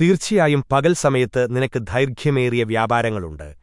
തീർച്ചയായും പകൽ സമയത്ത് നിനക്ക് ദൈർഘ്യമേറിയ വ്യാപാരങ്ങളുണ്ട്.